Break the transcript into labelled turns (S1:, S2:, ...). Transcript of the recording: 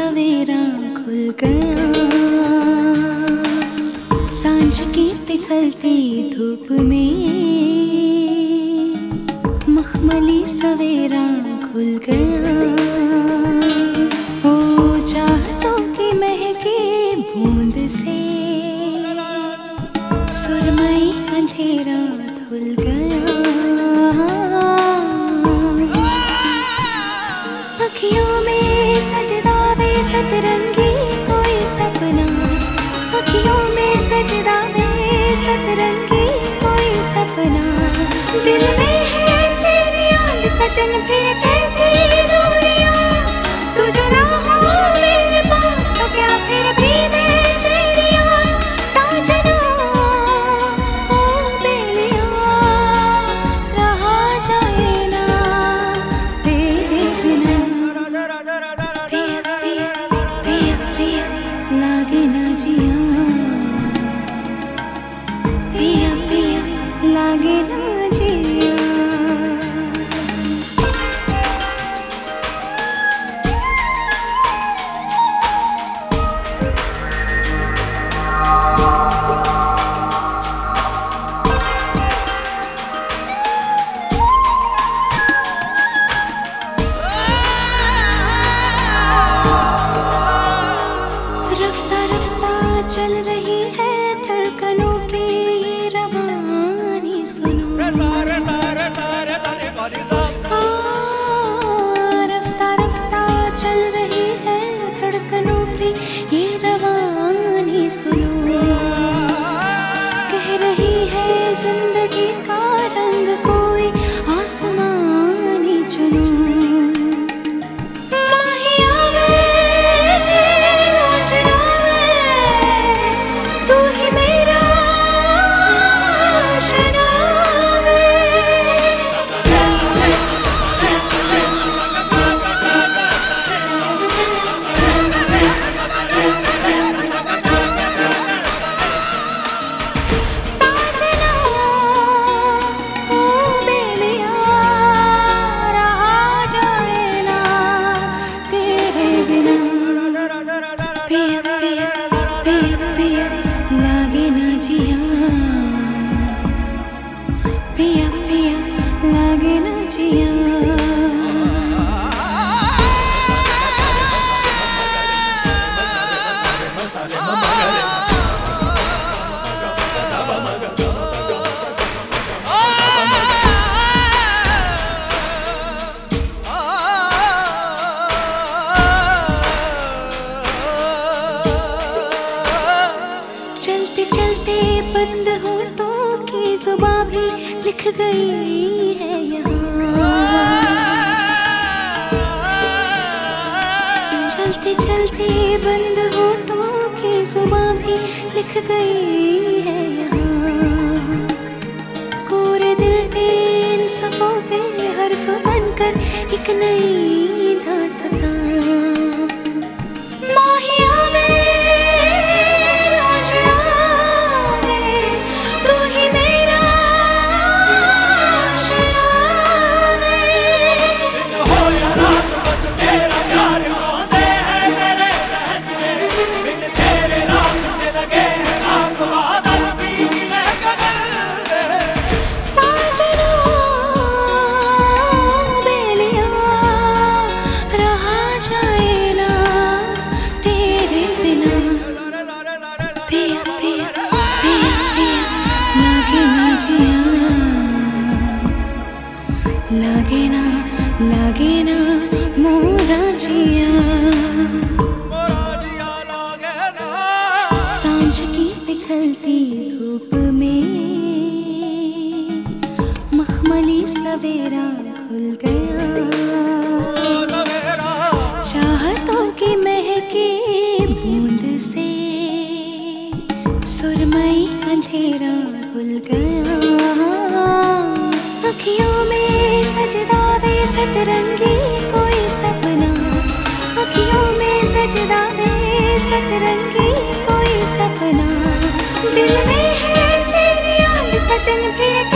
S1: सवेरा खुल गया साँझ की पिघलती धूप में मखमली सवेरा खुल गया ओ चाहतों की महकी बूंद से सुरमई अंधेरा धुल गया सतरंगी कोई सपना। अखियों में सजदा में सतरंगी कोई सपना। दिल में है तेरी सजन फिर चल रही है लिख गई है यहाँ। चलते चलते बंद होठों की जुबा भी लिख गई है यहाँ। कोरे दिल के इन सफों पे हर्फ बनकर एक नई दास्तां जिया। सवेरा गया। चाहतों की महकी बूंद से सुरमई अंधेरा गया। अखियों में सजदा वे सतरंगी कोई कोई